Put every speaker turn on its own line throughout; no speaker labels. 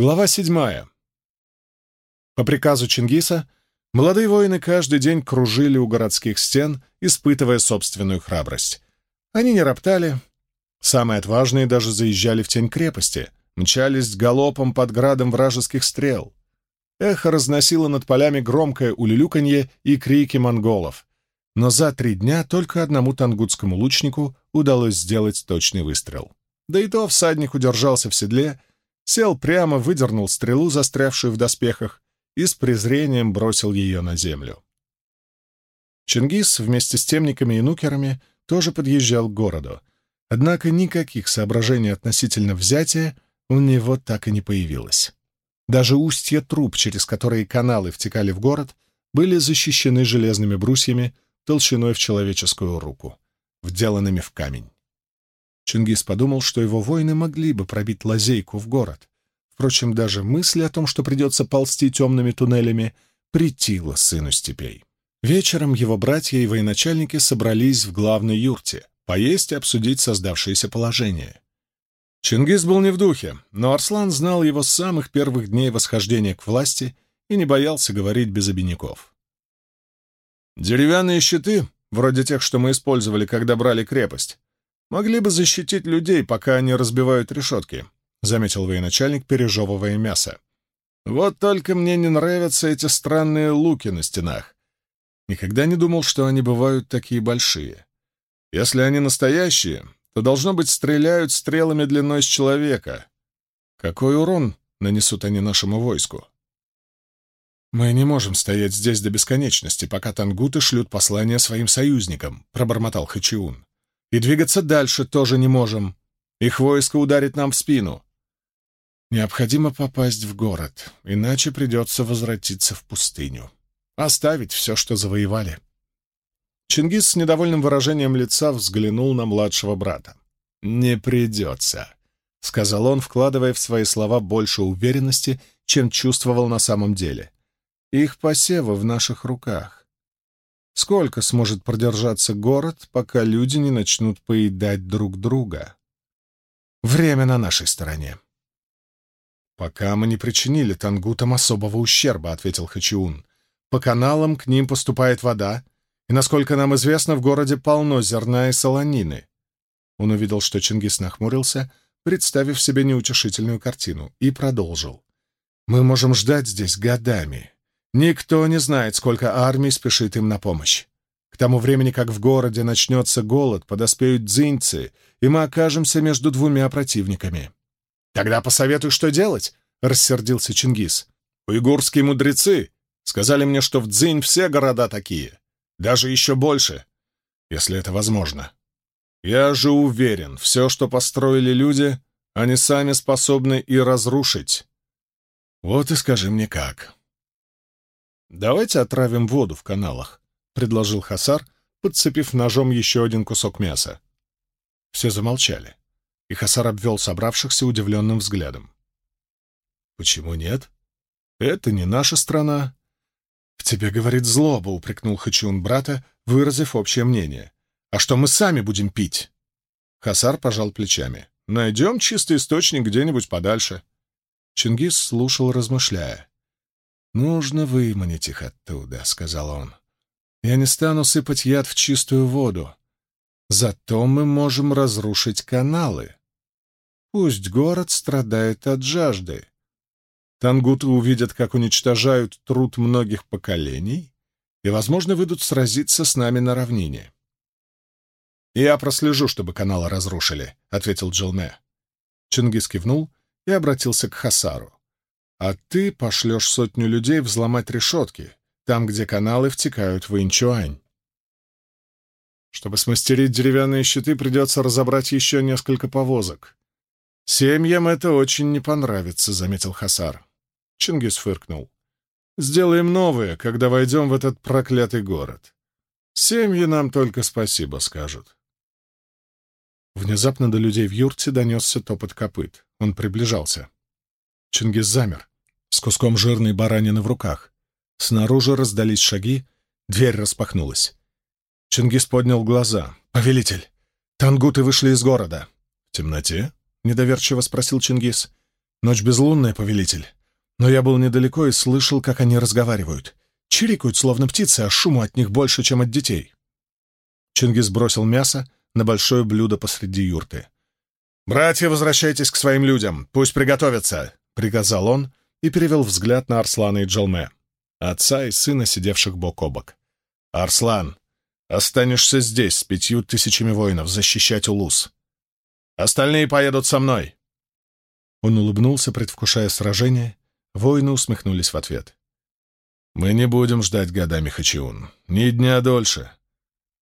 Глава седьмая. По приказу Чингиса молодые воины каждый день кружили у городских стен, испытывая собственную храбрость. Они не роптали. Самые отважные даже заезжали в тень крепости, мчались галопом под градом вражеских стрел. Эхо разносило над полями громкое улюлюканье и крики монголов. Но за три дня только одному тангутскому лучнику удалось сделать точный выстрел. Да и то всадник удержался в седле, сел прямо, выдернул стрелу, застрявшую в доспехах, и с презрением бросил ее на землю. Чингис вместе с темниками и нукерами тоже подъезжал к городу, однако никаких соображений относительно взятия у него так и не появилось. Даже устья труб, через которые каналы втекали в город, были защищены железными брусьями толщиной в человеческую руку, вделанными в камень. Чингис подумал, что его воины могли бы пробить лазейку в город, Впрочем, даже мысль о том, что придется ползти темными туннелями, притила сыну степей. Вечером его братья и военачальники собрались в главной юрте, поесть и обсудить создавшееся положение. Чингис был не в духе, но Арслан знал его с самых первых дней восхождения к власти и не боялся говорить без обиняков. «Деревянные щиты, вроде тех, что мы использовали, когда брали крепость, могли бы защитить людей, пока они разбивают решетки», — заметил военачальник, пережевывая мясо. «Вот только мне не нравятся эти странные луки на стенах. Никогда не думал, что они бывают такие большие. Если они настоящие, то, должно быть, стреляют стрелами длиной с человека. Какой урон нанесут они нашему войску?» «Мы не можем стоять здесь до бесконечности, пока тангуты шлют послания своим союзникам», — пробормотал Хачиун. «И двигаться дальше тоже не можем. Их войско ударит нам в спину. Необходимо попасть в город, иначе придется возвратиться в пустыню. Оставить все, что завоевали. Чингис с недовольным выражением лица взглянул на младшего брата. «Не придется», — сказал он, вкладывая в свои слова больше уверенности, чем чувствовал на самом деле. «Их посевы в наших руках. Сколько сможет продержаться город, пока люди не начнут поедать друг друга? Время на нашей стороне». «Пока мы не причинили тангутам особого ущерба», — ответил Хачиун. «По каналам к ним поступает вода, и, насколько нам известно, в городе полно зерна и солонины». Он увидел, что Чингис нахмурился, представив себе неутешительную картину, и продолжил. «Мы можем ждать здесь годами. Никто не знает, сколько армий спешит им на помощь. К тому времени, как в городе начнется голод, подоспеют дзиньцы, и мы окажемся между двумя противниками». «Тогда посоветуй, что делать», — рассердился Чингис. «Уйгурские мудрецы сказали мне, что в Дзинь все города такие, даже еще больше, если это возможно. Я же уверен, все, что построили люди, они сами способны и разрушить. Вот и скажи мне как». «Давайте отравим воду в каналах», — предложил Хасар, подцепив ножом еще один кусок мяса. Все замолчали и Хасар обвел собравшихся удивленным взглядом. «Почему нет? Это не наша страна». «В тебе, говорит, злоба», — упрекнул Хачиун брата, выразив общее мнение. «А что мы сами будем пить?» Хасар пожал плечами. «Найдем чистый источник где-нибудь подальше». Чингис слушал, размышляя. «Нужно выманить их оттуда», — сказал он. «Я не стану сыпать яд в чистую воду. Зато мы можем разрушить каналы. Пусть город страдает от жажды. Тангуты увидят, как уничтожают труд многих поколений, и, возможно, выйдут сразиться с нами на равнине. «Я прослежу, чтобы каналы разрушили», — ответил Джилме. Чингис кивнул и обратился к Хасару. «А ты пошлешь сотню людей взломать решетки, там, где каналы втекают в Инчуань. Чтобы смастерить деревянные щиты, придется разобрать еще несколько повозок. «Семьям это очень не понравится», — заметил Хасар. Чингис фыркнул. «Сделаем новые, когда войдем в этот проклятый город. Семьи нам только спасибо скажут». Внезапно до людей в юрте донесся топот копыт. Он приближался. Чингис замер, с куском жирной баранины в руках. Снаружи раздались шаги, дверь распахнулась. Чингис поднял глаза. «Повелитель, тангуты вышли из города». «В темноте?» — недоверчиво спросил Чингис. Ночь безлунная, повелитель. Но я был недалеко и слышал, как они разговаривают. Чирикают, словно птицы, а шуму от них больше, чем от детей. Чингис бросил мясо на большое блюдо посреди юрты. «Братья, возвращайтесь к своим людям, пусть приготовятся», — приказал он и перевел взгляд на Арслана и Джалме, отца и сына, сидевших бок о бок. «Арслан, останешься здесь с пятью тысячами воинов защищать Улус. Остальные поедут со мной». Он улыбнулся, предвкушая сражение. Воины усмехнулись в ответ. «Мы не будем ждать годами, Хачиун. Ни дня дольше.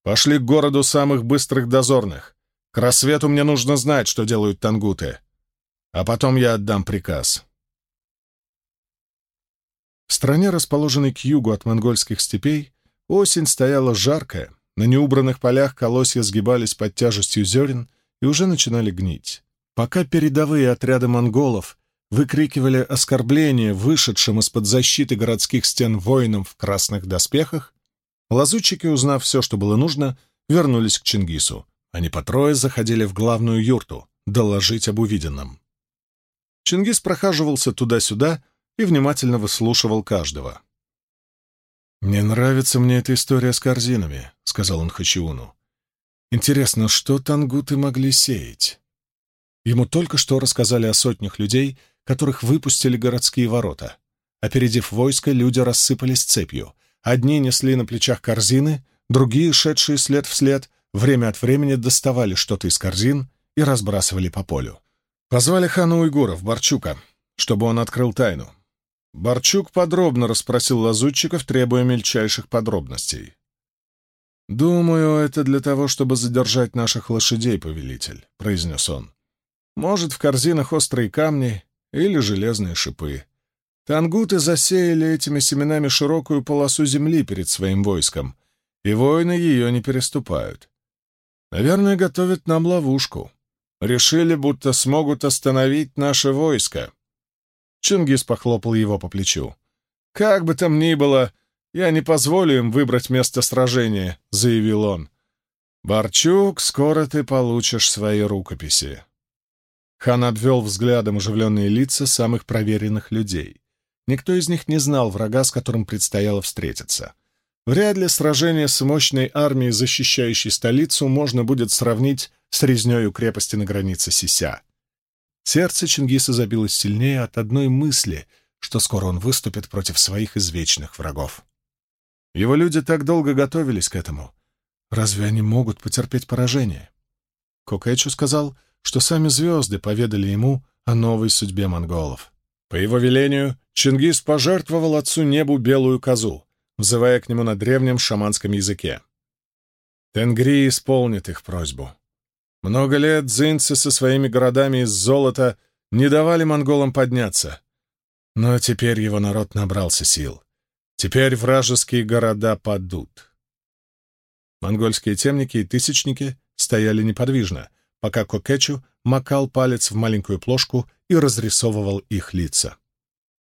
Пошли к городу самых быстрых дозорных. К рассвету мне нужно знать, что делают тангуты. А потом я отдам приказ». В стране, расположенной к югу от монгольских степей, осень стояла жаркая, на неубранных полях колосья сгибались под тяжестью зерен и уже начинали гнить. Пока передовые отряды монголов выкрикивали оскорбления вышедшим из-под защиты городских стен воинам в красных доспехах, лазутчики, узнав все, что было нужно, вернулись к Чингису. Они по трое заходили в главную юрту доложить об увиденном. Чингис прохаживался туда-сюда и внимательно выслушивал каждого. «Не нравится мне эта история с корзинами», — сказал он Хачиуну. «Интересно, что тангуты могли сеять?» Ему только что рассказали о сотнях людей, которых выпустили городские ворота. Опередив войско, люди рассыпались цепью. Одни несли на плечах корзины, другие, шедшие след в след, время от времени доставали что-то из корзин и разбрасывали по полю. Позвали хана уйгуров, Барчука, чтобы он открыл тайну. Барчук подробно расспросил лазутчиков, требуя мельчайших подробностей. «Думаю, это для того, чтобы задержать наших лошадей, повелитель», — произнес он. «Может, в корзинах острые камни, или железные шипы. Тангуты засеяли этими семенами широкую полосу земли перед своим войском, и воины ее не переступают. Наверное, готовят нам ловушку. Решили, будто смогут остановить наше войско. Чингис похлопал его по плечу. «Как бы там ни было, я не позволю им выбрать место сражения», — заявил он. «Барчук, скоро ты получишь свои рукописи. Хан обвел взглядом оживленные лица самых проверенных людей. Никто из них не знал врага, с которым предстояло встретиться. Вряд ли сражение с мощной армией, защищающей столицу, можно будет сравнить с резнёй у крепости на границе Сися. Сердце Чингиса забилось сильнее от одной мысли, что скоро он выступит против своих извечных врагов. Его люди так долго готовились к этому. Разве они могут потерпеть поражение? Кокэчу сказал, что сами звезды поведали ему о новой судьбе монголов. По его велению Чингис пожертвовал отцу небу белую козу, взывая к нему на древнем шаманском языке. Тенгри исполнит их просьбу. Много лет дзинцы со своими городами из золота не давали монголам подняться. Но теперь его народ набрался сил. Теперь вражеские города падут. Монгольские темники и тысячники стояли неподвижно, пока Кокетчу макал палец в маленькую плошку и разрисовывал их лица.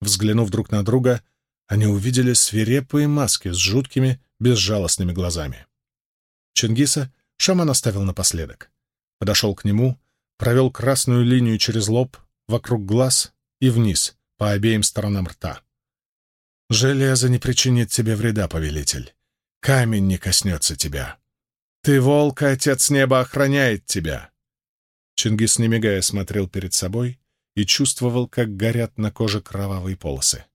Взглянув друг на друга, они увидели свирепые маски с жуткими, безжалостными глазами. Чингиса шаман оставил напоследок. Подошел к нему, провел красную линию через лоб, вокруг глаз и вниз, по обеим сторонам рта. «Железо не причинит тебе вреда, повелитель. Камень не коснется тебя. Ты волк, отец неба охраняет тебя. Чингис, не мигая, смотрел перед собой и чувствовал, как горят на коже кровавые полосы.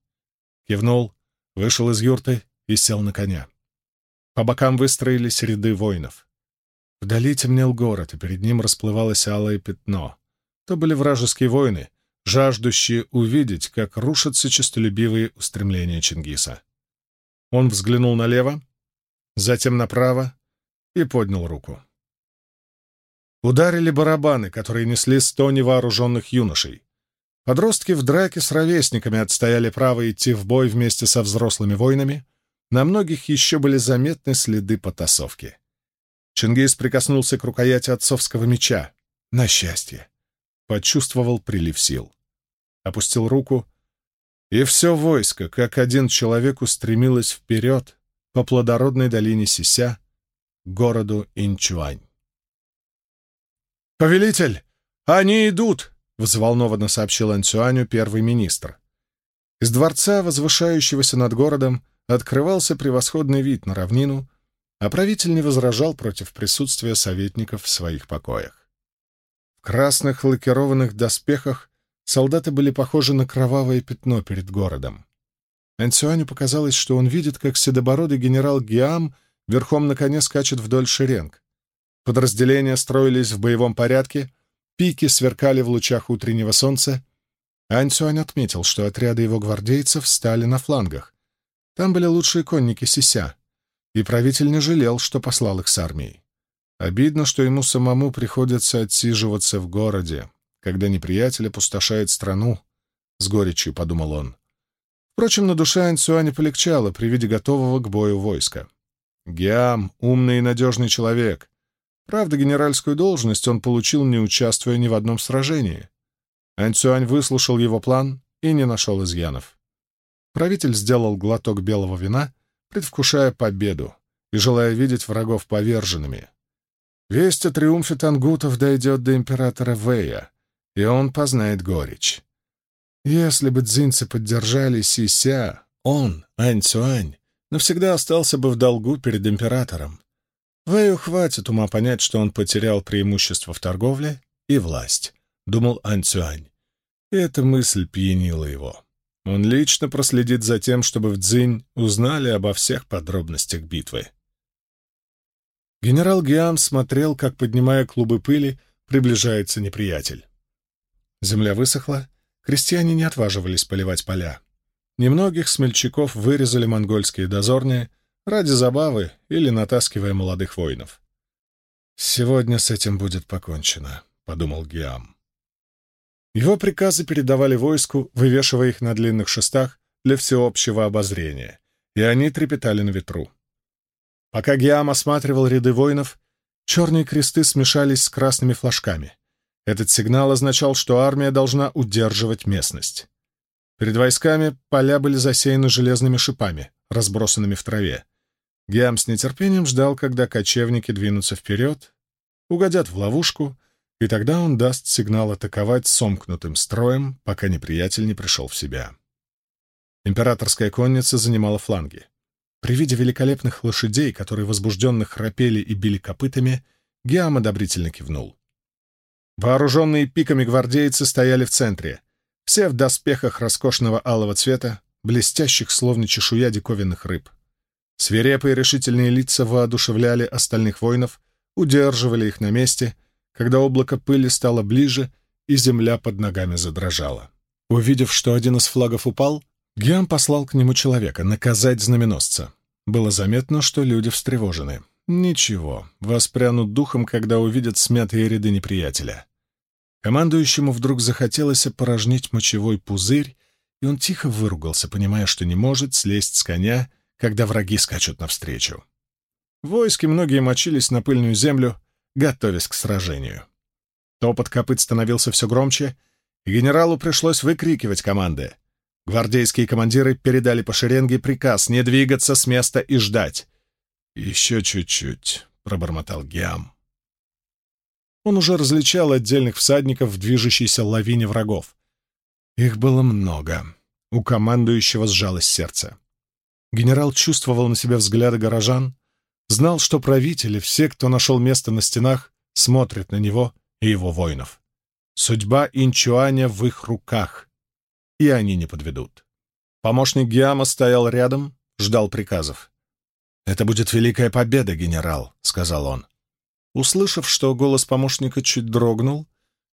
Кивнул, вышел из юрты и сел на коня. По бокам выстроились ряды воинов. Вдали темнел город, и перед ним расплывалось алое пятно. То были вражеские воины, жаждущие увидеть, как рушатся честолюбивые устремления Чингиса. Он взглянул налево, затем направо и поднял руку. Ударили барабаны, которые несли сто невооруженных юношей. Подростки в драке с ровесниками отстояли право идти в бой вместе со взрослыми воинами. На многих еще были заметны следы потасовки. Чингис прикоснулся к рукояти отцовского меча. На счастье. Почувствовал прилив сил. Опустил руку, и все войско, как один человек, устремилось вперед по плодородной долине Сися к городу Инчуань. «Повелитель, они идут!» — взволнованно сообщил Ансюаню первый министр. Из дворца, возвышающегося над городом, открывался превосходный вид на равнину, а правитель не возражал против присутствия советников в своих покоях. В красных лакированных доспехах солдаты были похожи на кровавое пятно перед городом. Ансюаню показалось, что он видит, как седобородый генерал Гиам верхом на коне скачет вдоль шеренг. Подразделения строились в боевом порядке, пики сверкали в лучах утреннего солнца. Ансюань отметил, что отряды его гвардейцев встали на флангах. Там были лучшие конники Сися, и правитель не жалел, что послал их с армией. Обидно, что ему самому приходится отсиживаться в городе, когда неприятель опустошает страну, — с горечью подумал он. Впрочем, на душе Ансюаня полегчало при виде готового к бою войска. Гиам — умный и надежный человек. Правда, генеральскую должность он получил, не участвуя ни в одном сражении. Ансюань выслушал его план и не нашел изъянов. Правитель сделал глоток белого вина, предвкушая победу и желая видеть врагов поверженными. Весть о триумфе тангутов дойдет до императора Вэя, и он познает горечь. Если бы дзинцы поддержали Сися, он, Ань Цюань, навсегда остался бы в долгу перед императором. Вэю хватит ума понять, что он потерял преимущество в торговле и власть, — думал Ань Цюань. И эта мысль пьянила его. Он лично проследит за тем, чтобы в Цзинь узнали обо всех подробностях битвы. Генерал Гиам смотрел, как, поднимая клубы пыли, приближается неприятель. Земля высохла, крестьяне не отваживались поливать поля. Немногих смельчаков вырезали монгольские дозорные ради забавы или натаскивая молодых воинов. «Сегодня с этим будет покончено», — подумал Гиам. Его приказы передавали войску, вывешивая их на длинных шестах для всеобщего обозрения, и они трепетали на ветру. Пока Гиам осматривал ряды воинов, черные кресты смешались с красными флажками. Этот сигнал означал, что армия должна удерживать местность. Перед войсками поля были засеяны железными шипами, разбросанными в траве. Гиам с нетерпением ждал, когда кочевники двинутся вперед, угодят в ловушку — и тогда он даст сигнал атаковать сомкнутым строем, пока неприятель не пришел в себя. Императорская конница занимала фланги. При виде великолепных лошадей, которые возбужденно храпели и били копытами, Геам одобрительно кивнул. Вооруженные пиками гвардейцы стояли в центре, все в доспехах роскошного алого цвета, блестящих, словно чешуя диковинных рыб. Свирепые решительные лица воодушевляли остальных воинов, удерживали их на месте — когда облако пыли стало ближе, и земля под ногами задрожала. Увидев, что один из флагов упал, Гиам послал к нему человека наказать знаменосца. Было заметно, что люди встревожены. Ничего, воспрянут духом, когда увидят смятые ряды неприятеля. Командующему вдруг захотелось опорожнить мочевой пузырь, и он тихо выругался, понимая, что не может слезть с коня, когда враги скачут навстречу. В многие мочились на пыльную землю, готовясь к сражению. Топот копыт становился все громче, и генералу пришлось выкрикивать команды. Гвардейские командиры передали по шеренге приказ не двигаться с места и ждать. «Еще чуть-чуть», — пробормотал Гиам. Он уже различал отдельных всадников в движущейся лавине врагов. Их было много. У командующего сжалось сердце. Генерал чувствовал на себе взгляды горожан, Знал, что правители, все, кто нашел место на стенах, смотрят на него и его воинов. Судьба Инчуаня в их руках, и они не подведут. Помощник Гиама стоял рядом, ждал приказов. «Это будет великая победа, генерал», — сказал он. Услышав, что голос помощника чуть дрогнул,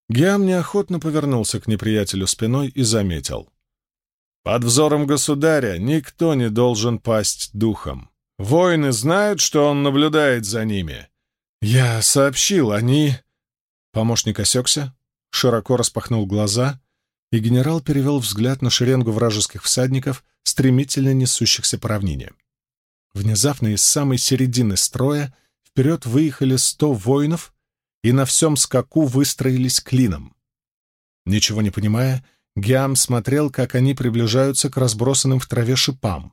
Гиам неохотно повернулся к неприятелю спиной и заметил. «Под взором государя никто не должен пасть духом. Воины знают, что он наблюдает за ними. Я сообщил, они...» Помощник осекся, широко распахнул глаза, и генерал перевел взгляд на шеренгу вражеских всадников, стремительно несущихся по равнине. Внезапно из самой середины строя вперед выехали сто воинов и на всем скаку выстроились клином. Ничего не понимая, Гиам смотрел, как они приближаются к разбросанным в траве шипам.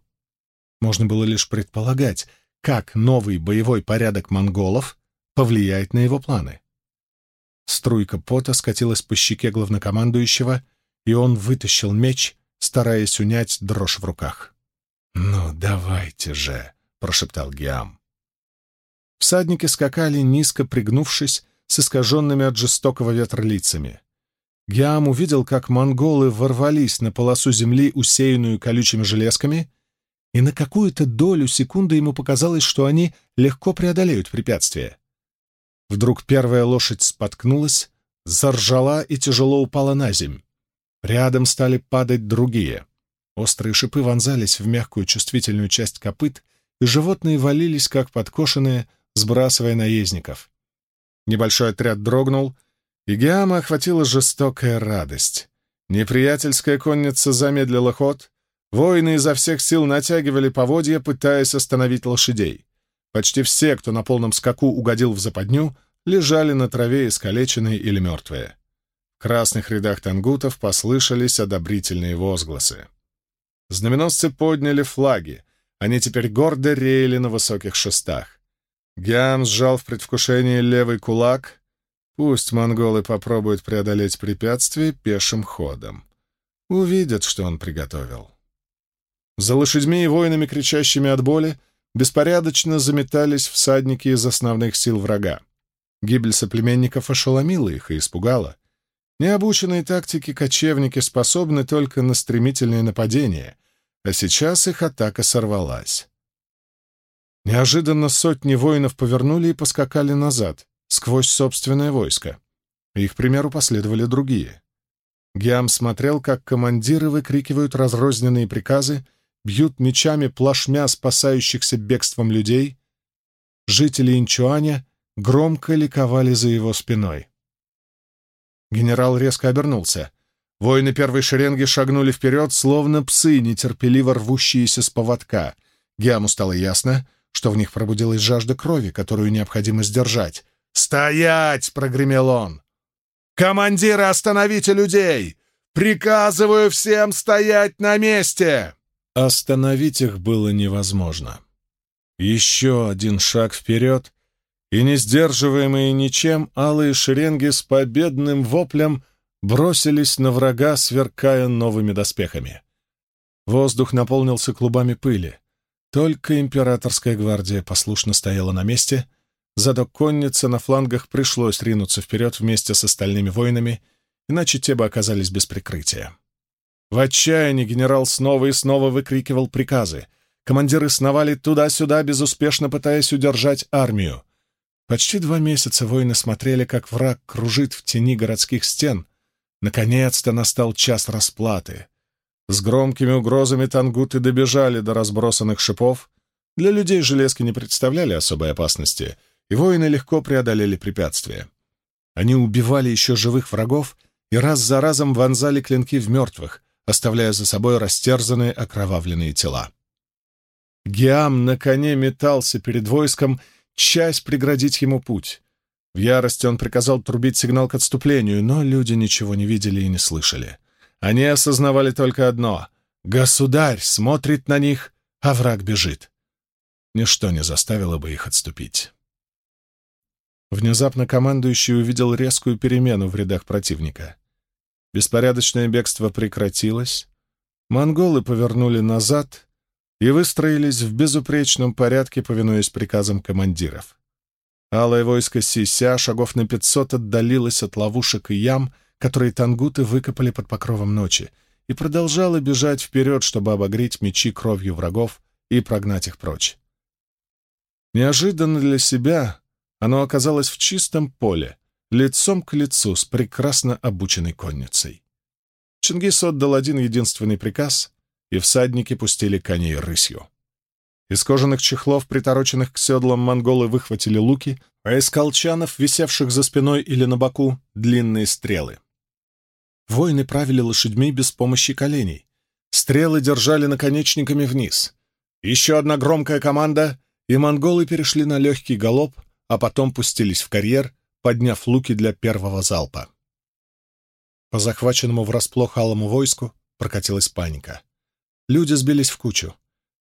Можно было лишь предполагать, как новый боевой порядок монголов повлияет на его планы. Струйка пота скатилась по щеке главнокомандующего, и он вытащил меч, стараясь унять дрожь в руках. «Ну, давайте же!» — прошептал Гиам. Всадники скакали, низко пригнувшись, с искаженными от жестокого ветра лицами. Гиам увидел, как монголы ворвались на полосу земли, усеянную колючими железками, и на какую-то долю секунды ему показалось, что они легко преодолеют препятствие. Вдруг первая лошадь споткнулась, заржала и тяжело упала на земь. Рядом стали падать другие. Острые шипы вонзались в мягкую чувствительную часть копыт, и животные валились, как подкошенные, сбрасывая наездников. Небольшой отряд дрогнул, и Геама охватила жестокая радость. Неприятельская конница замедлила ход, воины изо всех сил натягивали поводья, пытаясь остановить лошадей. Почти все, кто на полном скаку угодил в западню, лежали на траве искалеченные или мертвые. В красных рядах тангутов послышались одобрительные возгласы. Знаменосцы подняли флаги, они теперь гордо реяли на высоких шестах. Гиам сжал в предвкушении левый кулак, Пусть монголы попробуют преодолеть препятствие пешим ходом. Увидят, что он приготовил. За лошадьми и воинами, кричащими от боли, беспорядочно заметались всадники из основных сил врага. Гибель соплеменников ошеломила их и испугала. Необученные тактики кочевники способны только на стремительные нападения, а сейчас их атака сорвалась. Неожиданно сотни воинов повернули и поскакали назад, сквозь собственное войско. Их примеру последовали другие. Гиам смотрел, как командиры выкрикивают разрозненные приказы, бьют мечами плашмя спасающихся бегством людей. Жители Инчуаня громко ликовали за его спиной. Генерал резко обернулся. Воины первой шеренги шагнули вперед, словно псы, нетерпеливо рвущиеся с поводка. Гиаму стало ясно, что в них пробудилась жажда крови, которую необходимо сдержать, «Стоять!» — прогремел он. «Командиры, остановите людей! Приказываю всем стоять на месте!» Остановить их было невозможно. Еще один шаг вперед, и, не сдерживаемые ничем, алые шеренги с победным воплем бросились на врага, сверкая новыми доспехами. Воздух наполнился клубами пыли. Только императорская гвардия послушно стояла на месте, Зато коннице на флангах пришлось ринуться вперед вместе с остальными воинами, иначе те бы оказались без прикрытия. В отчаянии генерал снова и снова выкрикивал приказы. Командиры сновали туда-сюда, безуспешно пытаясь удержать армию. Почти два месяца воины смотрели, как враг кружит в тени городских стен. Наконец-то настал час расплаты. С громкими угрозами тангуты добежали до разбросанных шипов. Для людей железки не представляли особой опасности — и воины легко преодолели препятствия. Они убивали еще живых врагов и раз за разом вонзали клинки в мертвых, оставляя за собой растерзанные окровавленные тела. Гиам на коне метался перед войском, часть преградить ему путь. В ярости он приказал трубить сигнал к отступлению, но люди ничего не видели и не слышали. Они осознавали только одно — государь смотрит на них, а враг бежит. Ничто не заставило бы их отступить. Внезапно командующий увидел резкую перемену в рядах противника. Беспорядочное бегство прекратилось, монголы повернули назад и выстроились в безупречном порядке, повинуясь приказам командиров. Алое войско Сися шагов на пятьсот отдалилось от ловушек и ям, которые тангуты выкопали под покровом ночи, и продолжало бежать вперед, чтобы обогреть мечи кровью врагов и прогнать их прочь. Неожиданно для себя оно оказалось в чистом поле, лицом к лицу с прекрасно обученной конницей. Чингис отдал один единственный приказ, и всадники пустили коней рысью. Из кожаных чехлов, притороченных к седлам, монголы выхватили луки, а из колчанов, висевших за спиной или на боку, длинные стрелы. Воины правили лошадьми без помощи коленей. Стрелы держали наконечниками вниз. Еще одна громкая команда, и монголы перешли на легкий галоп, а потом пустились в карьер, подняв луки для первого залпа. По захваченному врасплох алому войску прокатилась паника. Люди сбились в кучу.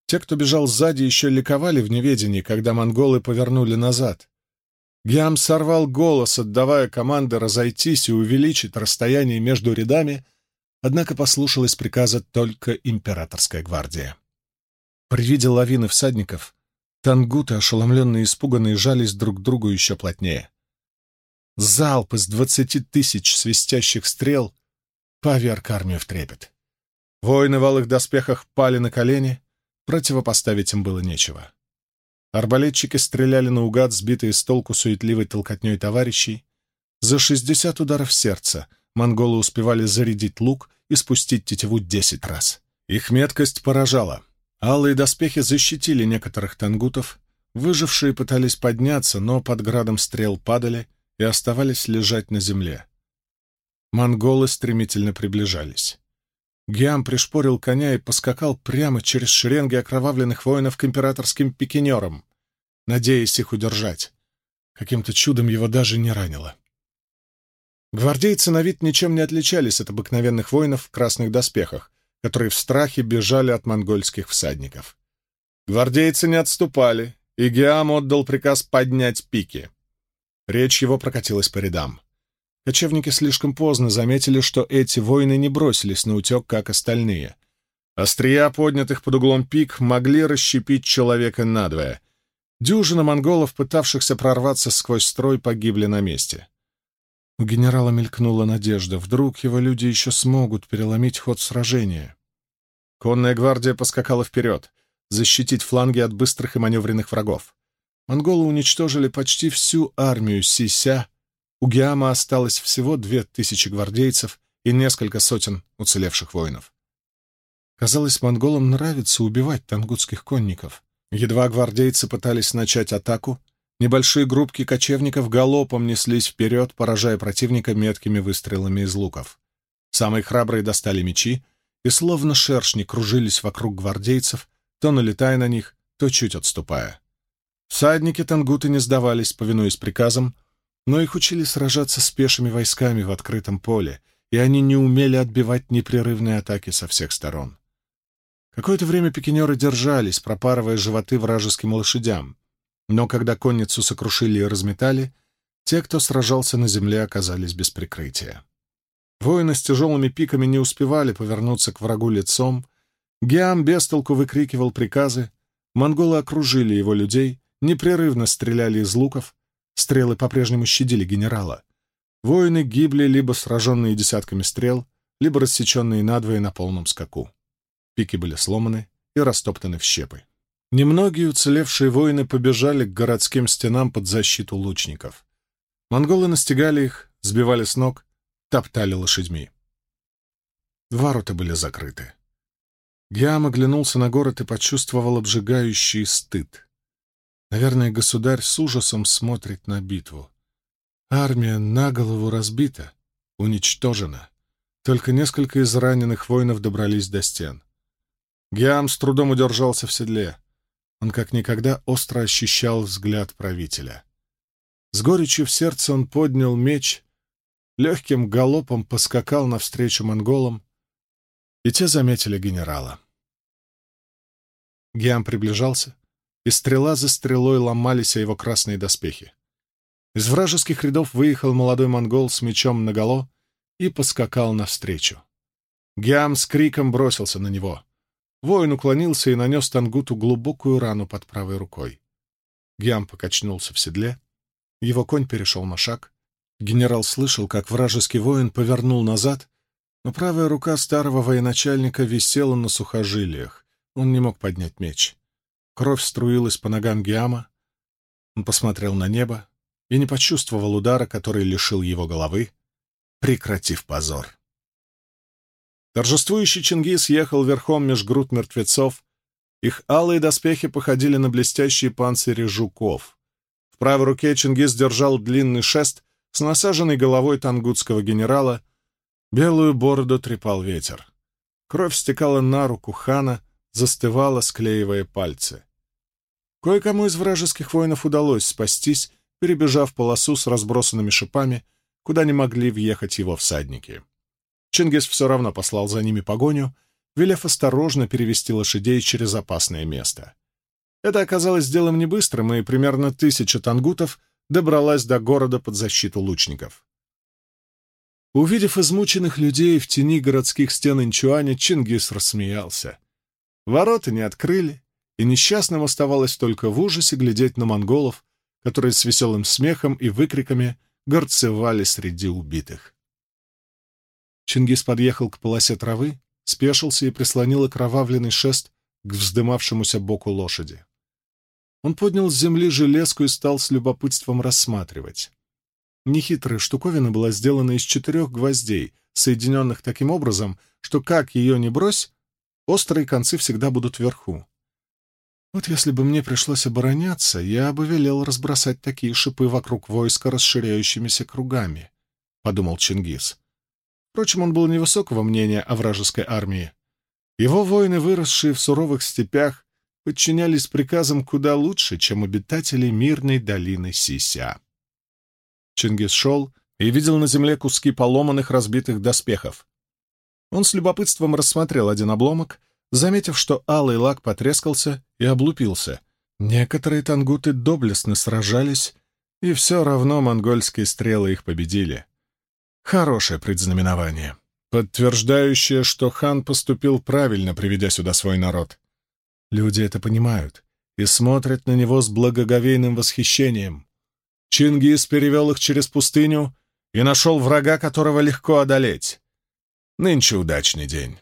Те, кто бежал сзади, еще ликовали в неведении, когда монголы повернули назад. Гиам сорвал голос, отдавая команды разойтись и увеличить расстояние между рядами, однако послушалась приказа только императорская гвардия. При виде лавины всадников тангуты, ошеломленные и испуганные, жались друг к другу еще плотнее. Залп из двадцати тысяч свистящих стрел поверг армию в трепет. Воины в алых доспехах пали на колени, противопоставить им было нечего. Арбалетчики стреляли наугад, сбитые с толку суетливой толкотней товарищей. За шестьдесят ударов сердца монголы успевали зарядить лук и спустить тетиву десять раз. Их меткость поражала. Алые доспехи защитили некоторых тангутов, выжившие пытались подняться, но под градом стрел падали и оставались лежать на земле. Монголы стремительно приближались. Гиам пришпорил коня и поскакал прямо через шеренги окровавленных воинов к императорским пикинерам, надеясь их удержать. Каким-то чудом его даже не ранило. Гвардейцы на вид ничем не отличались от обыкновенных воинов в красных доспехах, которые в страхе бежали от монгольских всадников. Гвардейцы не отступали, и Гиам отдал приказ поднять пики. Речь его прокатилась по рядам. Кочевники слишком поздно заметили, что эти воины не бросились на утек, как остальные. Острия, поднятых под углом пик, могли расщепить человека надвое. Дюжина монголов, пытавшихся прорваться сквозь строй, погибли на месте. У генерала мелькнула надежда. Вдруг его люди еще смогут переломить ход сражения. Конная гвардия поскакала вперед, защитить фланги от быстрых и маневренных врагов. Монголы уничтожили почти всю армию Сися, у Гиама осталось всего две тысячи гвардейцев и несколько сотен уцелевших воинов. Казалось, монголам нравится убивать тангутских конников. Едва гвардейцы пытались начать атаку, небольшие группки кочевников галопом неслись вперед, поражая противника меткими выстрелами из луков. Самые храбрые достали мечи и словно шершни кружились вокруг гвардейцев, то налетая на них, то чуть отступая. Всадники тангуты не сдавались, повинуясь приказам, но их учили сражаться с пешими войсками в открытом поле, и они не умели отбивать непрерывные атаки со всех сторон. Какое-то время пикинеры держались, пропарывая животы вражеским лошадям, но когда конницу сокрушили и разметали, те, кто сражался на земле, оказались без прикрытия. Воины с тяжелыми пиками не успевали повернуться к врагу лицом, Геам бестолку выкрикивал приказы, монголы окружили его людей, непрерывно стреляли из луков, Стрелы по-прежнему щадили генерала. Воины гибли либо сраженные десятками стрел, либо рассеченные надвое на полном скаку. Пики были сломаны и растоптаны в щепы. Немногие уцелевшие воины побежали к городским стенам под защиту лучников. Монголы настигали их, сбивали с ног, топтали лошадьми. Ворота были закрыты. Гиам оглянулся на город и почувствовал обжигающий стыд. Наверное, государь с ужасом смотрит на битву. Армия на голову разбита, уничтожена. Только несколько из раненых воинов добрались до стен. Гиам с трудом удержался в седле. Он как никогда остро ощущал взгляд правителя. С горечью в сердце он поднял меч, легким галопом поскакал навстречу монголам, и те заметили генерала. Гиам приближался, и стрела за стрелой ломались его красные доспехи. Из вражеских рядов выехал молодой монгол с мечом наголо и поскакал навстречу. Гиам с криком бросился на него. Воин уклонился и нанес Тангуту глубокую рану под правой рукой. Гиам покачнулся в седле, его конь перешел на шаг. Генерал слышал, как вражеский воин повернул назад, но правая рука старого военачальника висела на сухожилиях. Он не мог поднять меч. Кровь струилась по ногам Гиама. Он посмотрел на небо и не почувствовал удара, который лишил его головы, прекратив позор. Торжествующий Чингис ехал верхом меж груд мертвецов. Их алые доспехи походили на блестящие панцири жуков. В правой руке Чингис держал длинный шест с насаженной головой тангутского генерала. Белую бороду трепал ветер. Кровь стекала на руку хана, застывала, склеивая пальцы. Кое-кому из вражеских воинов удалось спастись, перебежав полосу с разбросанными шипами, куда не могли въехать его всадники. Чингис все равно послал за ними погоню, велев осторожно перевести лошадей через опасное место. Это оказалось делом не быстрым, и примерно тысяча тангутов добралась до города под защиту лучников. Увидев измученных людей в тени городских стен Инчуаня, Чингис рассмеялся. Ворота не открыли, и несчастным оставалось только в ужасе глядеть на монголов, которые с веселым смехом и выкриками горцевали среди убитых. Чингис подъехал к полосе травы, спешился и прислонил окровавленный шест к вздымавшемуся боку лошади. Он поднял с земли железку и стал с любопытством рассматривать. Нехитрая штуковина была сделана из четырех гвоздей, соединенных таким образом, что как ее ни брось, острые концы всегда будут вверху. Вот если бы мне пришлось обороняться, я бы велел разбросать такие шипы вокруг войска расширяющимися кругами, — подумал Чингис. Впрочем, он был невысокого мнения о вражеской армии. Его воины, выросшие в суровых степях, подчинялись приказам куда лучше, чем обитатели мирной долины Сися. Чингис шел и видел на земле куски поломанных разбитых доспехов. Он с любопытством рассмотрел один обломок — заметив, что алый лак потрескался и облупился. Некоторые тангуты доблестно сражались, и все равно монгольские стрелы их победили. Хорошее предзнаменование, подтверждающее, что хан поступил правильно, приведя сюда свой народ. Люди это понимают и смотрят на него с благоговейным восхищением. Чингис перевел их через пустыню и нашел врага, которого легко одолеть. Нынче удачный день.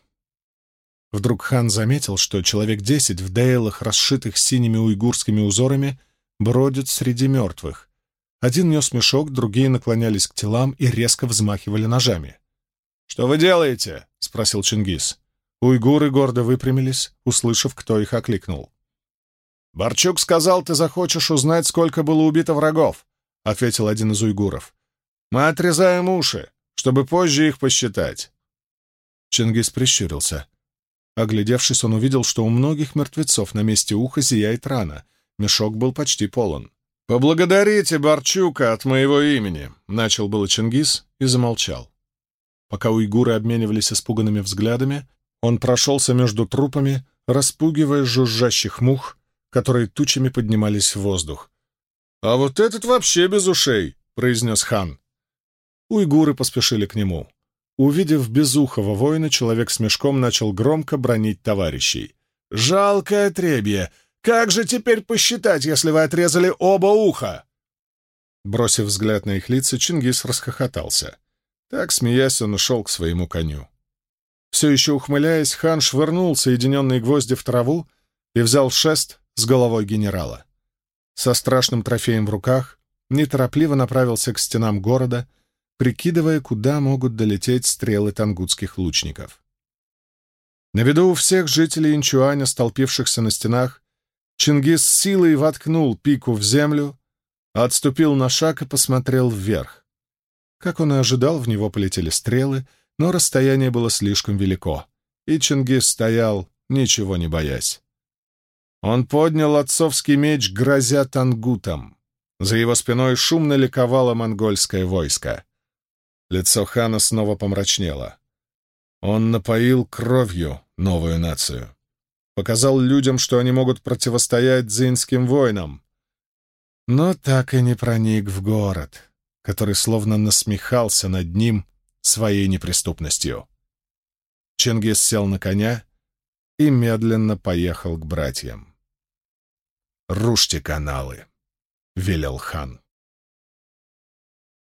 Вдруг хан заметил, что человек десять в дейлах, расшитых синими уйгурскими узорами, бродят среди мертвых. Один нес мешок, другие наклонялись к телам и резко взмахивали ножами. «Что вы делаете?» — спросил Чингис. Уйгуры гордо выпрямились, услышав, кто их окликнул. «Барчук сказал, ты захочешь узнать, сколько было убито врагов», — ответил один из уйгуров. «Мы отрезаем уши, чтобы позже их посчитать». Чингис прищурился. Оглядевшись, он увидел, что у многих мертвецов на месте уха зияет рана. Мешок был почти полон. «Поблагодарите Барчука от моего имени», — начал было Чингис и замолчал. Пока уйгуры обменивались испуганными взглядами, он прошелся между трупами, распугивая жужжащих мух, которые тучами поднимались в воздух. «А вот этот вообще без ушей», — произнес хан. Уйгуры поспешили к нему. Увидев безухого воина, человек с мешком начал громко бронить товарищей. «Жалкое отребье! Как же теперь посчитать, если вы отрезали оба уха?» Бросив взгляд на их лица, Чингис расхохотался. Так, смеясь, он ушел к своему коню. Все еще ухмыляясь, хан швырнул соединенные гвозди в траву и взял шест с головой генерала. Со страшным трофеем в руках неторопливо направился к стенам города — прикидывая, куда могут долететь стрелы тангутских лучников. На виду у всех жителей Инчуаня, столпившихся на стенах, Чингис силой воткнул пику в землю, отступил на шаг и посмотрел вверх. Как он и ожидал, в него полетели стрелы, но расстояние было слишком велико, и Чингис стоял, ничего не боясь. Он поднял отцовский меч, грозя тангутам. За его спиной шумно ликовало монгольское войско. Лицо хана снова помрачнело. Он напоил кровью новую нацию. Показал людям, что они могут противостоять дзинским воинам. Но так и не проник в город, который словно насмехался над ним своей неприступностью. Чингис сел на коня и медленно поехал к братьям. «Рушьте каналы», — велел хан.